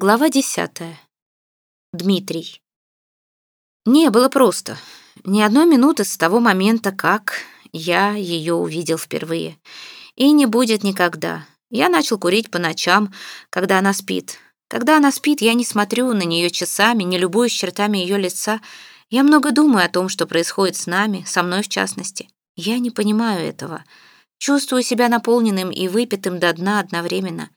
Глава десятая. Дмитрий. Не было просто. Ни одной минуты с того момента, как я ее увидел впервые. И не будет никогда. Я начал курить по ночам, когда она спит. Когда она спит, я не смотрю на нее часами, не любуюсь чертами ее лица. Я много думаю о том, что происходит с нами, со мной в частности. Я не понимаю этого. Чувствую себя наполненным и выпитым до дна одновременно.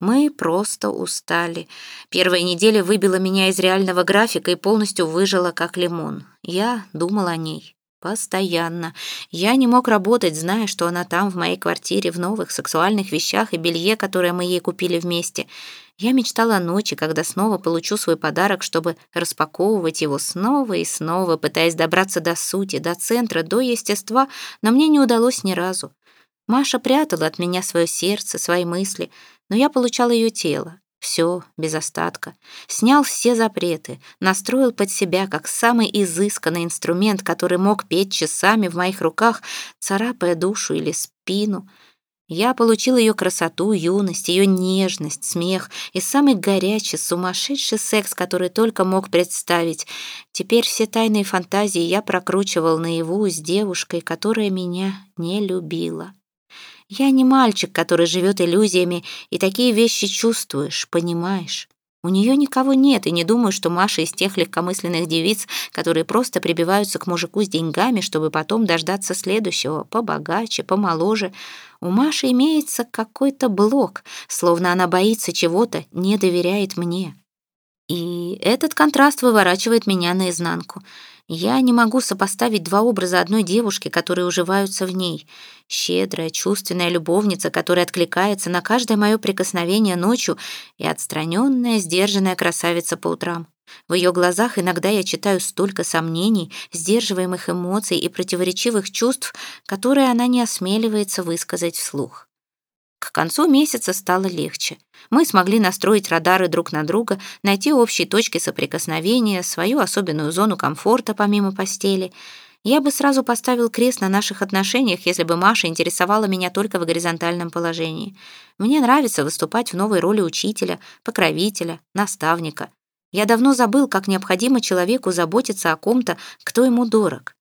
Мы просто устали. Первая неделя выбила меня из реального графика и полностью выжила, как лимон. Я думал о ней. Постоянно. Я не мог работать, зная, что она там, в моей квартире, в новых сексуальных вещах и белье, которое мы ей купили вместе. Я мечтала о ночи, когда снова получу свой подарок, чтобы распаковывать его снова и снова, пытаясь добраться до сути, до центра, до естества, но мне не удалось ни разу. Маша прятала от меня свое сердце, свои мысли — но я получал ее тело, все без остатка, снял все запреты, настроил под себя как самый изысканный инструмент, который мог петь часами в моих руках, царапая душу или спину. Я получил ее красоту, юность, ее нежность, смех и самый горячий, сумасшедший секс, который только мог представить. Теперь все тайные фантазии я прокручивал наяву с девушкой, которая меня не любила. Я не мальчик, который живет иллюзиями, и такие вещи чувствуешь, понимаешь. У нее никого нет, и не думаю, что Маша из тех легкомысленных девиц, которые просто прибиваются к мужику с деньгами, чтобы потом дождаться следующего, побогаче, помоложе. У Маши имеется какой-то блок, словно она боится чего-то, не доверяет мне. И этот контраст выворачивает меня наизнанку. Я не могу сопоставить два образа одной девушки, которые уживаются в ней. Щедрая, чувственная любовница, которая откликается на каждое мое прикосновение ночью, и отстраненная, сдержанная красавица по утрам. В ее глазах иногда я читаю столько сомнений, сдерживаемых эмоций и противоречивых чувств, которые она не осмеливается высказать вслух. К концу месяца стало легче. Мы смогли настроить радары друг на друга, найти общие точки соприкосновения, свою особенную зону комфорта помимо постели. Я бы сразу поставил крест на наших отношениях, если бы Маша интересовала меня только в горизонтальном положении. Мне нравится выступать в новой роли учителя, покровителя, наставника. Я давно забыл, как необходимо человеку заботиться о ком-то, кто ему дорог.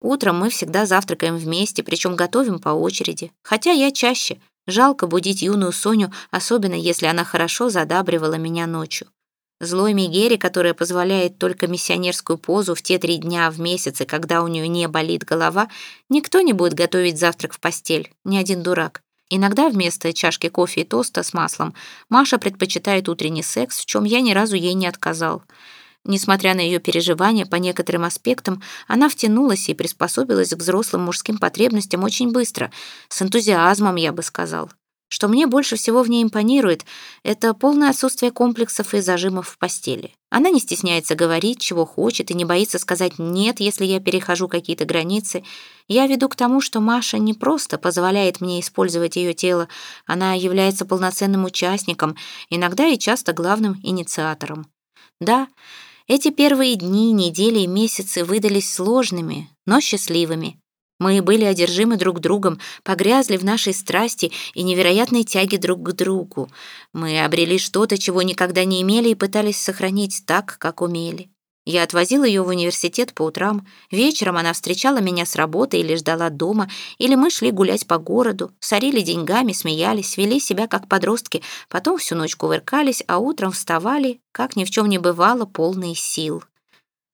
Утром мы всегда завтракаем вместе, причем готовим по очереди. Хотя я чаще. Жалко будить юную Соню, особенно если она хорошо задабривала меня ночью. Злой Мигери, которая позволяет только миссионерскую позу в те три дня в месяце, когда у нее не болит голова, никто не будет готовить завтрак в постель, ни один дурак. Иногда вместо чашки кофе и тоста с маслом Маша предпочитает утренний секс, в чем я ни разу ей не отказал. Несмотря на ее переживания по некоторым аспектам, она втянулась и приспособилась к взрослым мужским потребностям очень быстро, с энтузиазмом, я бы сказал. Что мне больше всего в ней импонирует, это полное отсутствие комплексов и зажимов в постели. Она не стесняется говорить, чего хочет, и не боится сказать «нет», если я перехожу какие-то границы. Я веду к тому, что Маша не просто позволяет мне использовать ее тело, она является полноценным участником, иногда и часто главным инициатором. Да, эти первые дни, недели и месяцы выдались сложными, но счастливыми. Мы были одержимы друг другом, погрязли в нашей страсти и невероятной тяге друг к другу. Мы обрели что-то, чего никогда не имели и пытались сохранить так, как умели. Я отвозила ее в университет по утрам. Вечером она встречала меня с работы или ждала дома, или мы шли гулять по городу, сорили деньгами, смеялись, вели себя как подростки, потом всю ночь кувыркались, а утром вставали, как ни в чем не бывало, полные сил.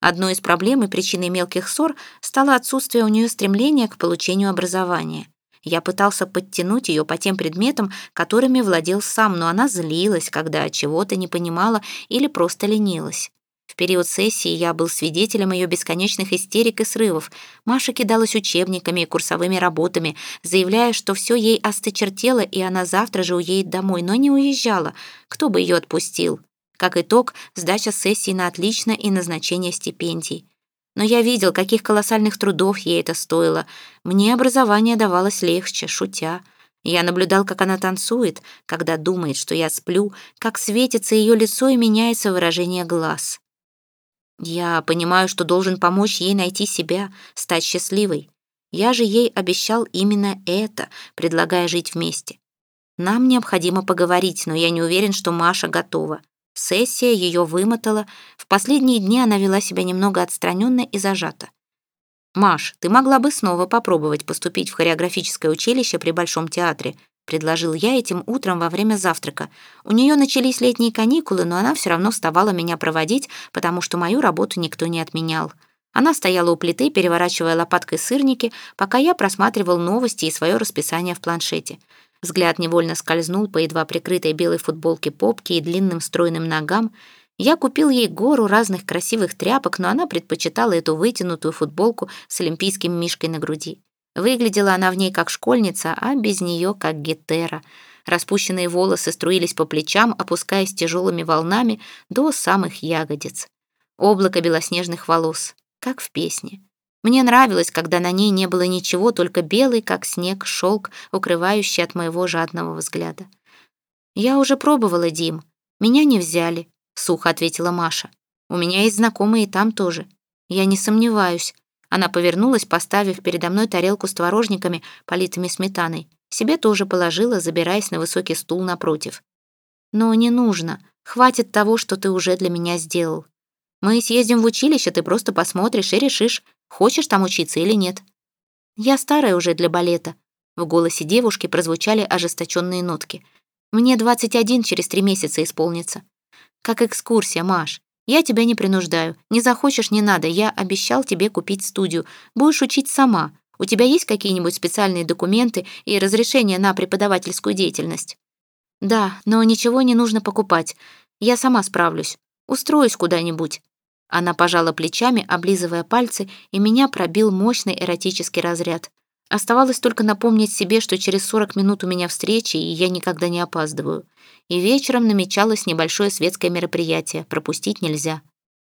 Одной из проблем и причиной мелких ссор стало отсутствие у нее стремления к получению образования. Я пытался подтянуть ее по тем предметам, которыми владел сам, но она злилась, когда чего-то не понимала или просто ленилась. В период сессии я был свидетелем ее бесконечных истерик и срывов. Маша кидалась учебниками и курсовыми работами, заявляя, что все ей осточертело, и она завтра же уедет домой, но не уезжала. Кто бы ее отпустил? Как итог, сдача сессии на отлично и назначение стипендий. Но я видел, каких колоссальных трудов ей это стоило. Мне образование давалось легче, шутя. Я наблюдал, как она танцует, когда думает, что я сплю, как светится ее лицо и меняется выражение глаз. Я понимаю, что должен помочь ей найти себя, стать счастливой. Я же ей обещал именно это, предлагая жить вместе. Нам необходимо поговорить, но я не уверен, что Маша готова. Сессия ее вымотала. В последние дни она вела себя немного отстраненно и зажато. «Маш, ты могла бы снова попробовать поступить в хореографическое училище при Большом театре», предложил я этим утром во время завтрака. У нее начались летние каникулы, но она все равно вставала меня проводить, потому что мою работу никто не отменял. Она стояла у плиты, переворачивая лопаткой сырники, пока я просматривал новости и свое расписание в планшете. Взгляд невольно скользнул по едва прикрытой белой футболке попки и длинным стройным ногам. Я купил ей гору разных красивых тряпок, но она предпочитала эту вытянутую футболку с олимпийским мишкой на груди. Выглядела она в ней как школьница, а без нее как гетера. Распущенные волосы струились по плечам, опускаясь тяжелыми волнами до самых ягодиц. Облако белоснежных волос как в песне. Мне нравилось, когда на ней не было ничего, только белый, как снег, шелк, укрывающий от моего жадного взгляда. «Я уже пробовала, Дим. Меня не взяли», — сухо ответила Маша. «У меня есть знакомые там тоже. Я не сомневаюсь». Она повернулась, поставив передо мной тарелку с творожниками, политыми сметаной. Себе тоже положила, забираясь на высокий стул напротив. «Но не нужно. Хватит того, что ты уже для меня сделал. Мы съездим в училище, ты просто посмотришь и решишь, хочешь там учиться или нет. Я старая уже для балета. В голосе девушки прозвучали ожесточенные нотки. Мне 21 через три месяца исполнится. Как экскурсия, Маш. Я тебя не принуждаю. Не захочешь, не надо. Я обещал тебе купить студию. Будешь учить сама. У тебя есть какие-нибудь специальные документы и разрешение на преподавательскую деятельность? Да, но ничего не нужно покупать. Я сама справлюсь. Устроюсь куда-нибудь». Она пожала плечами, облизывая пальцы, и меня пробил мощный эротический разряд. Оставалось только напомнить себе, что через 40 минут у меня встречи, и я никогда не опаздываю. И вечером намечалось небольшое светское мероприятие, пропустить нельзя.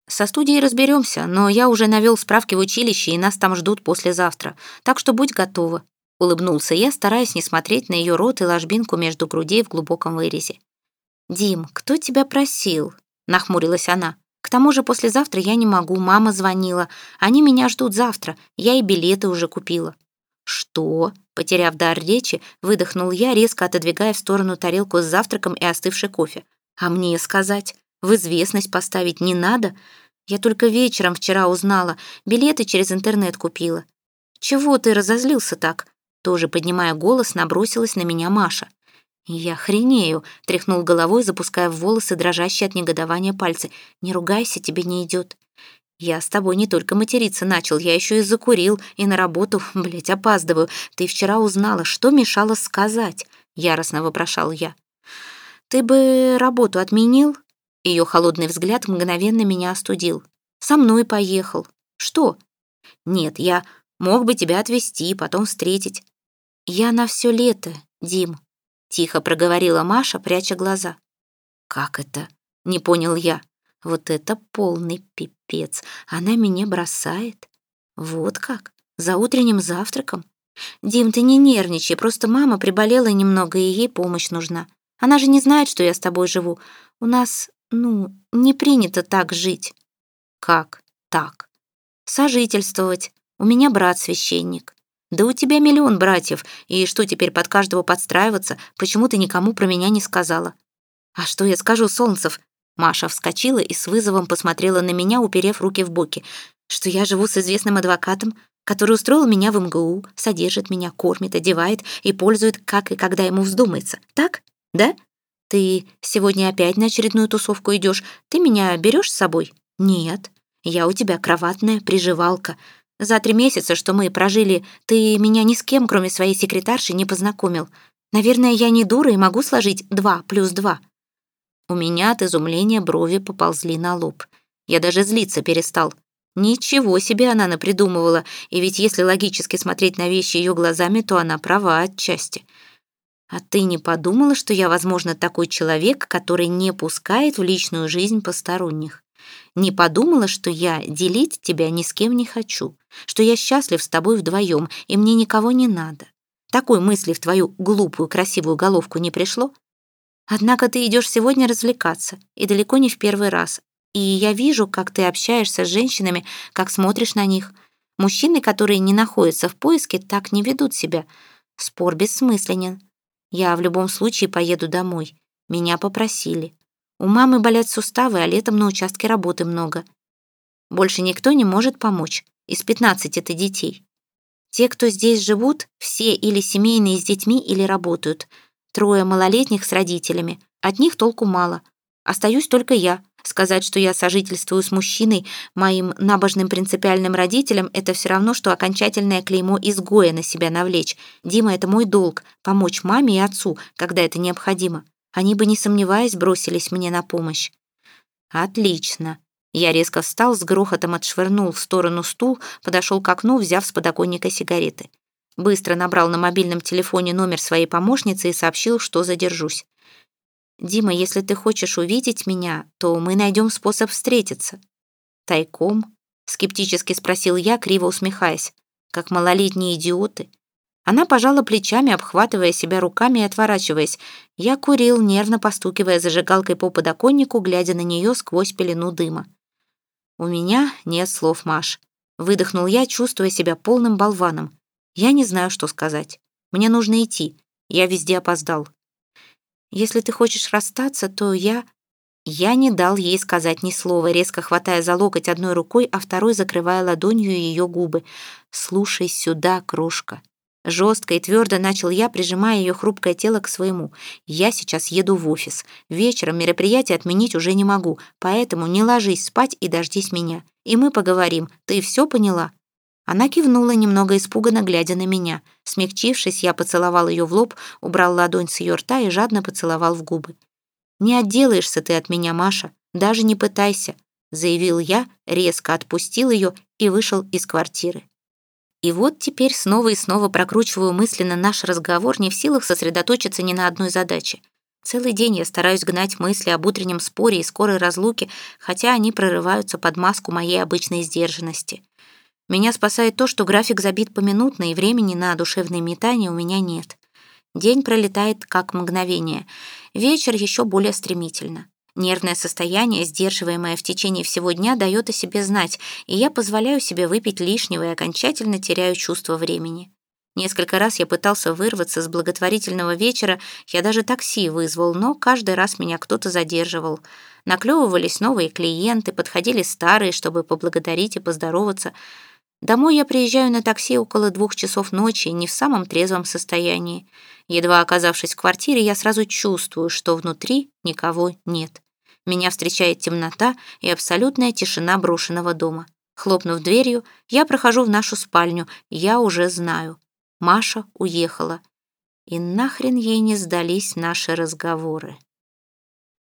Со студией разберемся, но я уже навел справки в училище, и нас там ждут послезавтра, так что будь готова. Улыбнулся я, стараясь не смотреть на ее рот и ложбинку между грудей в глубоком вырезе. «Дим, кто тебя просил?» нахмурилась она. «К тому же послезавтра я не могу, мама звонила. Они меня ждут завтра, я и билеты уже купила». «Что?» — потеряв дар речи, выдохнул я, резко отодвигая в сторону тарелку с завтраком и остывший кофе. «А мне сказать? В известность поставить не надо? Я только вечером вчера узнала, билеты через интернет купила». «Чего ты разозлился так?» Тоже поднимая голос, набросилась на меня Маша. «Я хренею», — тряхнул головой, запуская в волосы дрожащие от негодования пальцы. «Не ругайся, тебе не идет». «Я с тобой не только материться начал, я еще и закурил, и на работу, блядь, опаздываю. Ты вчера узнала, что мешало сказать?» — яростно вопрошал я. «Ты бы работу отменил?» Ее холодный взгляд мгновенно меня остудил. «Со мной поехал. Что?» «Нет, я мог бы тебя отвезти, потом встретить». «Я на все лето, Дим», Тихо проговорила Маша, пряча глаза. «Как это?» — не понял я. «Вот это полный пипец. Она меня бросает. Вот как? За утренним завтраком? Дим, ты не нервничай, просто мама приболела немного, и ей помощь нужна. Она же не знает, что я с тобой живу. У нас, ну, не принято так жить». «Как так?» «Сожительствовать. У меня брат священник. «Да у тебя миллион братьев, и что теперь под каждого подстраиваться? Почему ты никому про меня не сказала?» «А что я скажу, Солнцев?» Маша вскочила и с вызовом посмотрела на меня, уперев руки в боки. «Что я живу с известным адвокатом, который устроил меня в МГУ, содержит меня, кормит, одевает и пользует, как и когда ему вздумается. Так? Да? Ты сегодня опять на очередную тусовку идешь. Ты меня берешь с собой? Нет. Я у тебя кроватная приживалка. За три месяца, что мы прожили, ты меня ни с кем, кроме своей секретарши, не познакомил. Наверное, я не дура и могу сложить два плюс два». У меня от изумления брови поползли на лоб. Я даже злиться перестал. Ничего себе она напридумывала, и ведь если логически смотреть на вещи ее глазами, то она права отчасти. А ты не подумала, что я, возможно, такой человек, который не пускает в личную жизнь посторонних? Не подумала, что я делить тебя ни с кем не хочу, что я счастлив с тобой вдвоем, и мне никого не надо. Такой мысли в твою глупую красивую головку не пришло? Однако ты идешь сегодня развлекаться, и далеко не в первый раз. И я вижу, как ты общаешься с женщинами, как смотришь на них. Мужчины, которые не находятся в поиске, так не ведут себя. Спор бессмысленен. Я в любом случае поеду домой. Меня попросили. У мамы болят суставы, а летом на участке работы много. Больше никто не может помочь. Из 15 это детей. Те, кто здесь живут, все или семейные с детьми, или работают. Трое малолетних с родителями. От них толку мало. Остаюсь только я. Сказать, что я сожительствую с мужчиной, моим набожным принципиальным родителям, это все равно, что окончательное клеймо изгоя на себя навлечь. Дима, это мой долг — помочь маме и отцу, когда это необходимо. Они бы, не сомневаясь, бросились мне на помощь. Отлично. Я резко встал, с грохотом отшвырнул в сторону стул, подошел к окну, взяв с подоконника сигареты. Быстро набрал на мобильном телефоне номер своей помощницы и сообщил, что задержусь. «Дима, если ты хочешь увидеть меня, то мы найдем способ встретиться». «Тайком?» — скептически спросил я, криво усмехаясь. «Как малолетние идиоты». Она пожала плечами, обхватывая себя руками и отворачиваясь. Я курил, нервно постукивая зажигалкой по подоконнику, глядя на нее сквозь пелену дыма. «У меня нет слов, Маш». Выдохнул я, чувствуя себя полным болваном. «Я не знаю, что сказать. Мне нужно идти. Я везде опоздал». Если ты хочешь расстаться, то я...» Я не дал ей сказать ни слова, резко хватая за локоть одной рукой, а второй закрывая ладонью ее губы. «Слушай сюда, крошка». Жестко и твердо начал я, прижимая ее хрупкое тело к своему. «Я сейчас еду в офис. Вечером мероприятие отменить уже не могу, поэтому не ложись спать и дождись меня. И мы поговорим. Ты все поняла?» Она кивнула, немного испуганно глядя на меня. Смягчившись, я поцеловал ее в лоб, убрал ладонь с ее рта и жадно поцеловал в губы. «Не отделаешься ты от меня, Маша, даже не пытайся», заявил я, резко отпустил ее и вышел из квартиры. И вот теперь снова и снова прокручиваю мысленно наш разговор, не в силах сосредоточиться ни на одной задаче. Целый день я стараюсь гнать мысли об утреннем споре и скорой разлуке, хотя они прорываются под маску моей обычной сдержанности. Меня спасает то, что график забит поминутно, и времени на душевные метания у меня нет. День пролетает как мгновение. Вечер еще более стремительно. Нервное состояние, сдерживаемое в течение всего дня, дает о себе знать, и я позволяю себе выпить лишнего и окончательно теряю чувство времени. Несколько раз я пытался вырваться с благотворительного вечера, я даже такси вызвал, но каждый раз меня кто-то задерживал. Наклевывались новые клиенты, подходили старые, чтобы поблагодарить и поздороваться — Домой я приезжаю на такси около двух часов ночи, не в самом трезвом состоянии. Едва оказавшись в квартире, я сразу чувствую, что внутри никого нет. Меня встречает темнота и абсолютная тишина брошенного дома. Хлопнув дверью, я прохожу в нашу спальню. Я уже знаю. Маша уехала. И нахрен ей не сдались наши разговоры.